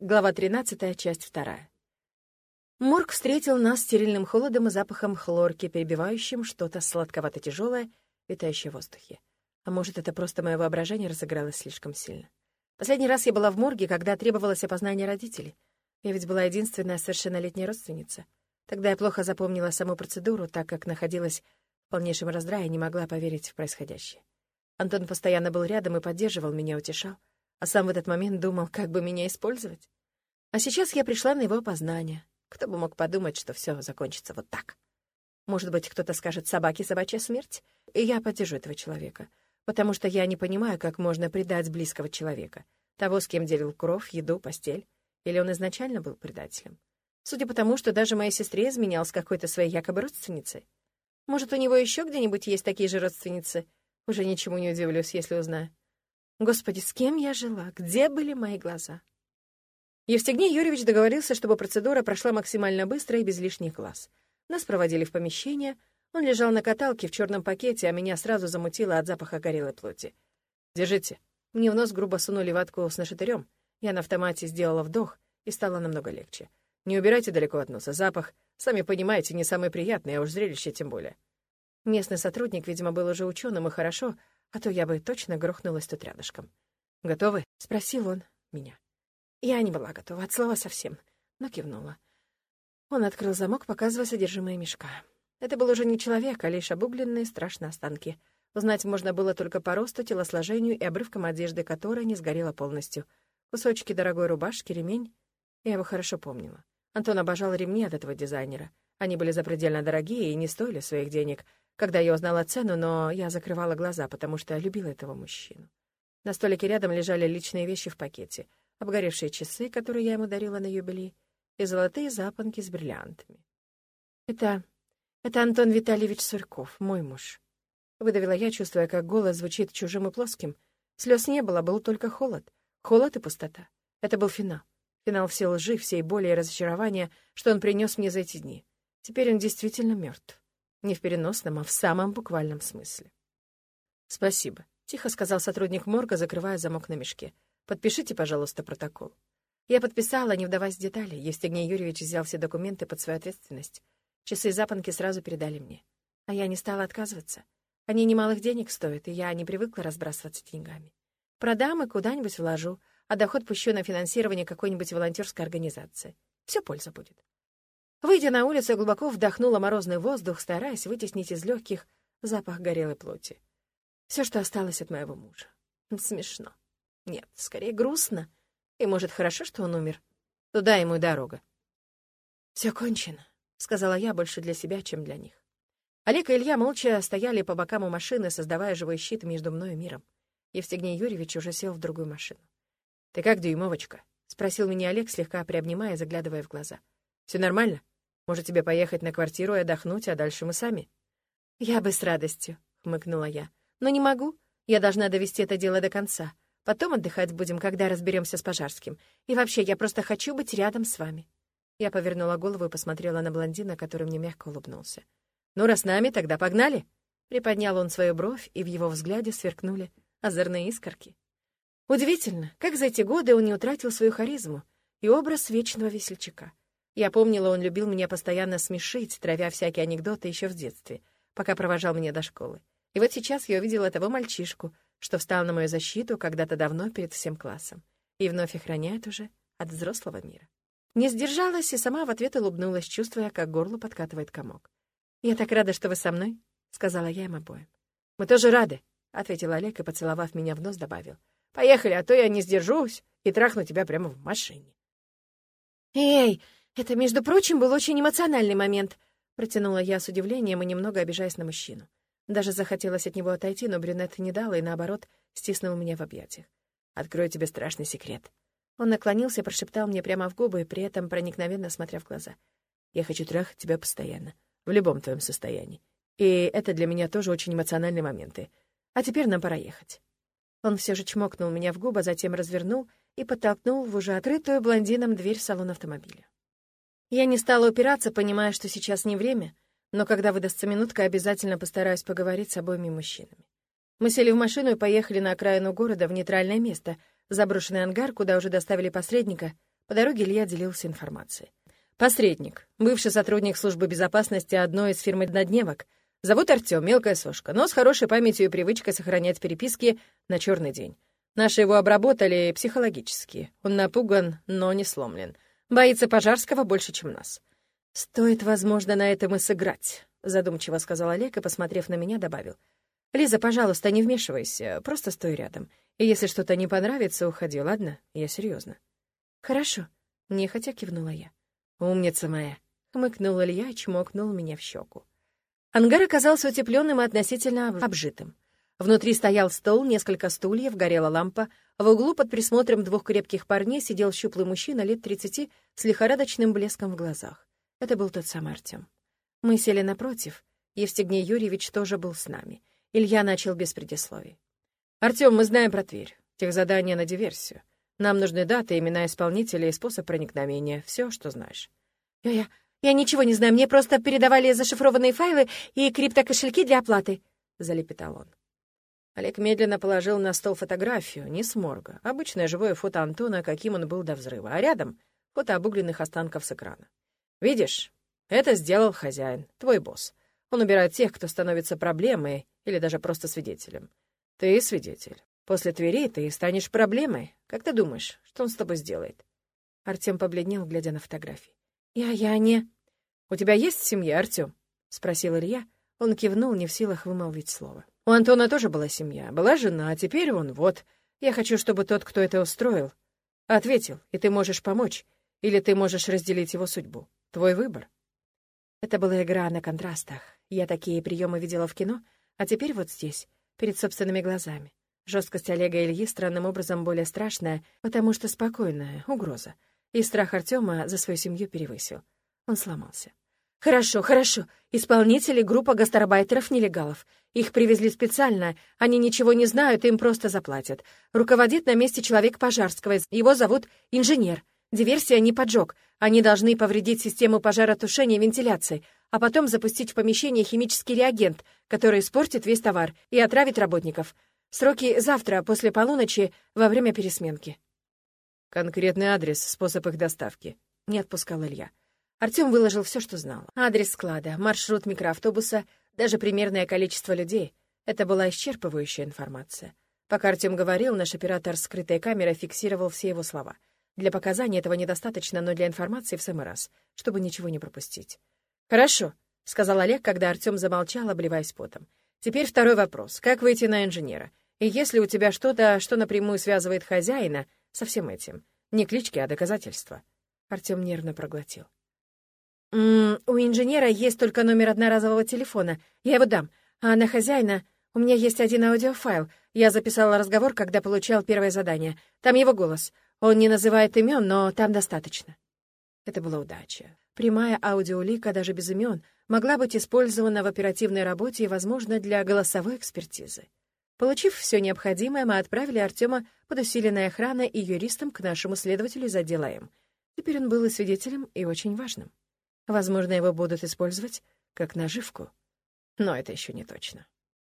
Глава 13, часть 2. Морг встретил нас стерильным холодом и запахом хлорки, перебивающим что-то сладковато-тяжелое, витающее в воздухе. А может, это просто мое воображение разыгралось слишком сильно. Последний раз я была в морге, когда требовалось опознание родителей. Я ведь была единственная совершеннолетняя родственница. Тогда я плохо запомнила саму процедуру, так как находилась в полнейшем раздрае и не могла поверить в происходящее. Антон постоянно был рядом и поддерживал меня, утешал а сам в этот момент думал, как бы меня использовать. А сейчас я пришла на его опознание. Кто бы мог подумать, что все закончится вот так? Может быть, кто-то скажет «собаке собачья смерть», и я поддержу этого человека, потому что я не понимаю, как можно предать близкого человека, того, с кем делил кровь, еду, постель, или он изначально был предателем. Судя по тому, что даже моей сестре изменял с какой-то своей якобы родственницей. Может, у него еще где-нибудь есть такие же родственницы? Уже ничему не удивлюсь, если узнаю. Господи, с кем я жила? Где были мои глаза? Евстигней Юрьевич договорился, чтобы процедура прошла максимально быстро и без лишних глаз. Нас проводили в помещение. Он лежал на каталке в черном пакете, а меня сразу замутило от запаха горелой плоти. «Держите». Мне в нос грубо сунули ватку с нашатырем. Я на автомате сделала вдох, и стало намного легче. «Не убирайте далеко от носа. Запах, сами понимаете, не самый приятный, а уж зрелище тем более». Местный сотрудник, видимо, был уже ученым и хорошо, а то я бы точно грохнулась тут рядышком. «Готовы?» — спросил он меня. Я не была готова, от слова совсем, но кивнула. Он открыл замок, показывая содержимое мешка. Это был уже не человек, а лишь обугленные страшные останки. Узнать можно было только по росту, телосложению и обрывкам одежды, которая не сгорела полностью. Кусочки дорогой рубашки, ремень. Я его хорошо помнила. Антон обожал ремни от этого дизайнера. Они были запредельно дорогие и не стоили своих денег — когда я узнала цену, но я закрывала глаза, потому что любила этого мужчину. На столике рядом лежали личные вещи в пакете, обгоревшие часы, которые я ему дарила на юбилей, и золотые запонки с бриллиантами. «Это... это Антон Витальевич Сурьков, мой муж», — выдавила я, чувствуя, как голос звучит чужим и плоским. Слез не было, был только холод. Холод и пустота. Это был финал. Финал всей лжи, всей боли и разочарования, что он принес мне за эти дни. Теперь он действительно мертв. Не в переносном, а в самом буквальном смысле. «Спасибо», — тихо сказал сотрудник морга, закрывая замок на мешке. «Подпишите, пожалуйста, протокол». Я подписала, не вдаваясь в детали. Евстигней Юрьевич взял все документы под свою ответственность. Часы и запонки сразу передали мне. А я не стала отказываться. Они немалых денег стоят, и я не привыкла разбрасываться деньгами. Продам и куда-нибудь вложу, а доход пущу на финансирование какой-нибудь волонтерской организации. Все польза будет. Выйдя на улицу, глубоко вдохнула морозный воздух, стараясь вытеснить из легких запах горелой плоти. Все, что осталось от моего мужа. Смешно. Нет, скорее грустно. И, может, хорошо, что он умер. Туда ему и дорога. Все кончено», — сказала я больше для себя, чем для них. Олег и Илья молча стояли по бокам у машины, создавая живой щит между мной и миром. Евстигней Юрьевич уже сел в другую машину. «Ты как, дюймовочка?» — спросил меня Олег, слегка приобнимая, заглядывая в глаза. Все нормально? Может, тебе поехать на квартиру и отдохнуть, а дальше мы сами?» «Я бы с радостью», — хмыкнула я. «Но не могу. Я должна довести это дело до конца. Потом отдыхать будем, когда разберемся с Пожарским. И вообще, я просто хочу быть рядом с вами». Я повернула голову и посмотрела на блондина, который мне мягко улыбнулся. «Ну, раз нами, тогда погнали!» Приподнял он свою бровь, и в его взгляде сверкнули озорные искорки. Удивительно, как за эти годы он не утратил свою харизму и образ вечного весельчака. Я помнила, он любил меня постоянно смешить, травя всякие анекдоты еще в детстве, пока провожал меня до школы. И вот сейчас я увидела того мальчишку, что встал на мою защиту когда-то давно перед всем классом, и вновь охраняет уже от взрослого мира. Не сдержалась и сама в ответ улыбнулась, чувствуя, как горло подкатывает комок. «Я так рада, что вы со мной», — сказала я им обоим. «Мы тоже рады», — ответил Олег и, поцеловав меня в нос, добавил. «Поехали, а то я не сдержусь и трахну тебя прямо в машине». «Эй, «Это, между прочим, был очень эмоциональный момент», — протянула я с удивлением и немного обижаясь на мужчину. Даже захотелось от него отойти, но брюнет не дал и, наоборот, стиснул меня в объятиях. «Открою тебе страшный секрет». Он наклонился прошептал мне прямо в губы, при этом проникновенно смотря в глаза. «Я хочу трахать тебя постоянно, в любом твоем состоянии. И это для меня тоже очень эмоциональные моменты. А теперь нам пора ехать». Он все же чмокнул меня в губы, затем развернул и подтолкнул в уже открытую блондином дверь салона автомобиля. Я не стала упираться, понимая, что сейчас не время, но когда выдастся минутка, обязательно постараюсь поговорить с обоими мужчинами. Мы сели в машину и поехали на окраину города в нейтральное место, заброшенный ангар, куда уже доставили посредника, По дороге Илья делился информацией. Посредник, бывший сотрудник службы безопасности одной из фирм однодневок. Зовут Артём, мелкая сошка, но с хорошей памятью и привычкой сохранять переписки на черный день. Наши его обработали психологически. Он напуган, но не сломлен. Боится Пожарского больше, чем нас. «Стоит, возможно, на этом и сыграть», — задумчиво сказал Олег и, посмотрев на меня, добавил. «Лиза, пожалуйста, не вмешивайся, просто стой рядом. И если что-то не понравится, уходи, ладно? Я серьезно. «Хорошо», — нехотя кивнула я. «Умница моя», — хмыкнул Илья и чмокнул меня в щеку. Ангар оказался утепленным и относительно обжитым. Внутри стоял стол, несколько стульев, горела лампа. В углу под присмотром двух крепких парней сидел щуплый мужчина лет тридцати с лихорадочным блеском в глазах. Это был тот самый Артем. Мы сели напротив. Евстигней Юрьевич тоже был с нами. Илья начал без предисловий. «Артем, мы знаем про Тверь. Тех задания на диверсию. Нам нужны даты, имена исполнителей и способ проникновения. Все, что знаешь. Я, я, я ничего не знаю. Мне просто передавали зашифрованные файлы и криптокошельки для оплаты, — залепетал он. Олег медленно положил на стол фотографию, не с морга, обычное живое фото Антона, каким он был до взрыва, а рядом — фото обугленных останков с экрана. «Видишь, это сделал хозяин, твой босс. Он убирает тех, кто становится проблемой или даже просто свидетелем. Ты свидетель. После Твери ты станешь проблемой. Как ты думаешь, что он с тобой сделает?» Артем побледнел, глядя на фотографии. «Я... я не...» «У тебя есть семья, Артем?» — спросил Илья. Он кивнул, не в силах вымолвить слово. «У Антона тоже была семья, была жена, а теперь он вот. Я хочу, чтобы тот, кто это устроил, ответил, и ты можешь помочь, или ты можешь разделить его судьбу. Твой выбор». Это была игра на контрастах. Я такие приемы видела в кино, а теперь вот здесь, перед собственными глазами. Жесткость Олега Ильи странным образом более страшная, потому что спокойная, угроза. И страх Артема за свою семью перевысил. Он сломался. «Хорошо, хорошо. Исполнители — группа гастарбайтеров-нелегалов. Их привезли специально. Они ничего не знают, им просто заплатят. Руководит на месте человек Пожарского. Его зовут Инженер. Диверсия не поджог. Они должны повредить систему пожаротушения и вентиляции, а потом запустить в помещение химический реагент, который испортит весь товар и отравит работников. Сроки завтра, после полуночи, во время пересменки». «Конкретный адрес, способ их доставки», — не отпускал Илья. Артем выложил все, что знал. Адрес склада, маршрут микроавтобуса, даже примерное количество людей. Это была исчерпывающая информация. Пока Артем говорил, наш оператор скрытой камерой фиксировал все его слова. Для показания этого недостаточно, но для информации в самый раз, чтобы ничего не пропустить. «Хорошо», — сказал Олег, когда Артем замолчал, обливаясь потом. «Теперь второй вопрос. Как выйти на инженера? И если у тебя что-то, что напрямую связывает хозяина со всем этим, не клички, а доказательства. Артем нервно проглотил. «М -м, «У инженера есть только номер одноразового телефона. Я его дам. А на хозяина у меня есть один аудиофайл. Я записала разговор, когда получал первое задание. Там его голос. Он не называет имен, но там достаточно». Это была удача. Прямая аудиолика, даже без имен, могла быть использована в оперативной работе и, возможно, для голосовой экспертизы. Получив все необходимое, мы отправили Артема под усиленной охраной и юристом к нашему следователю из отдела М. Теперь он был и свидетелем, и очень важным. Возможно, его будут использовать как наживку. Но это еще не точно.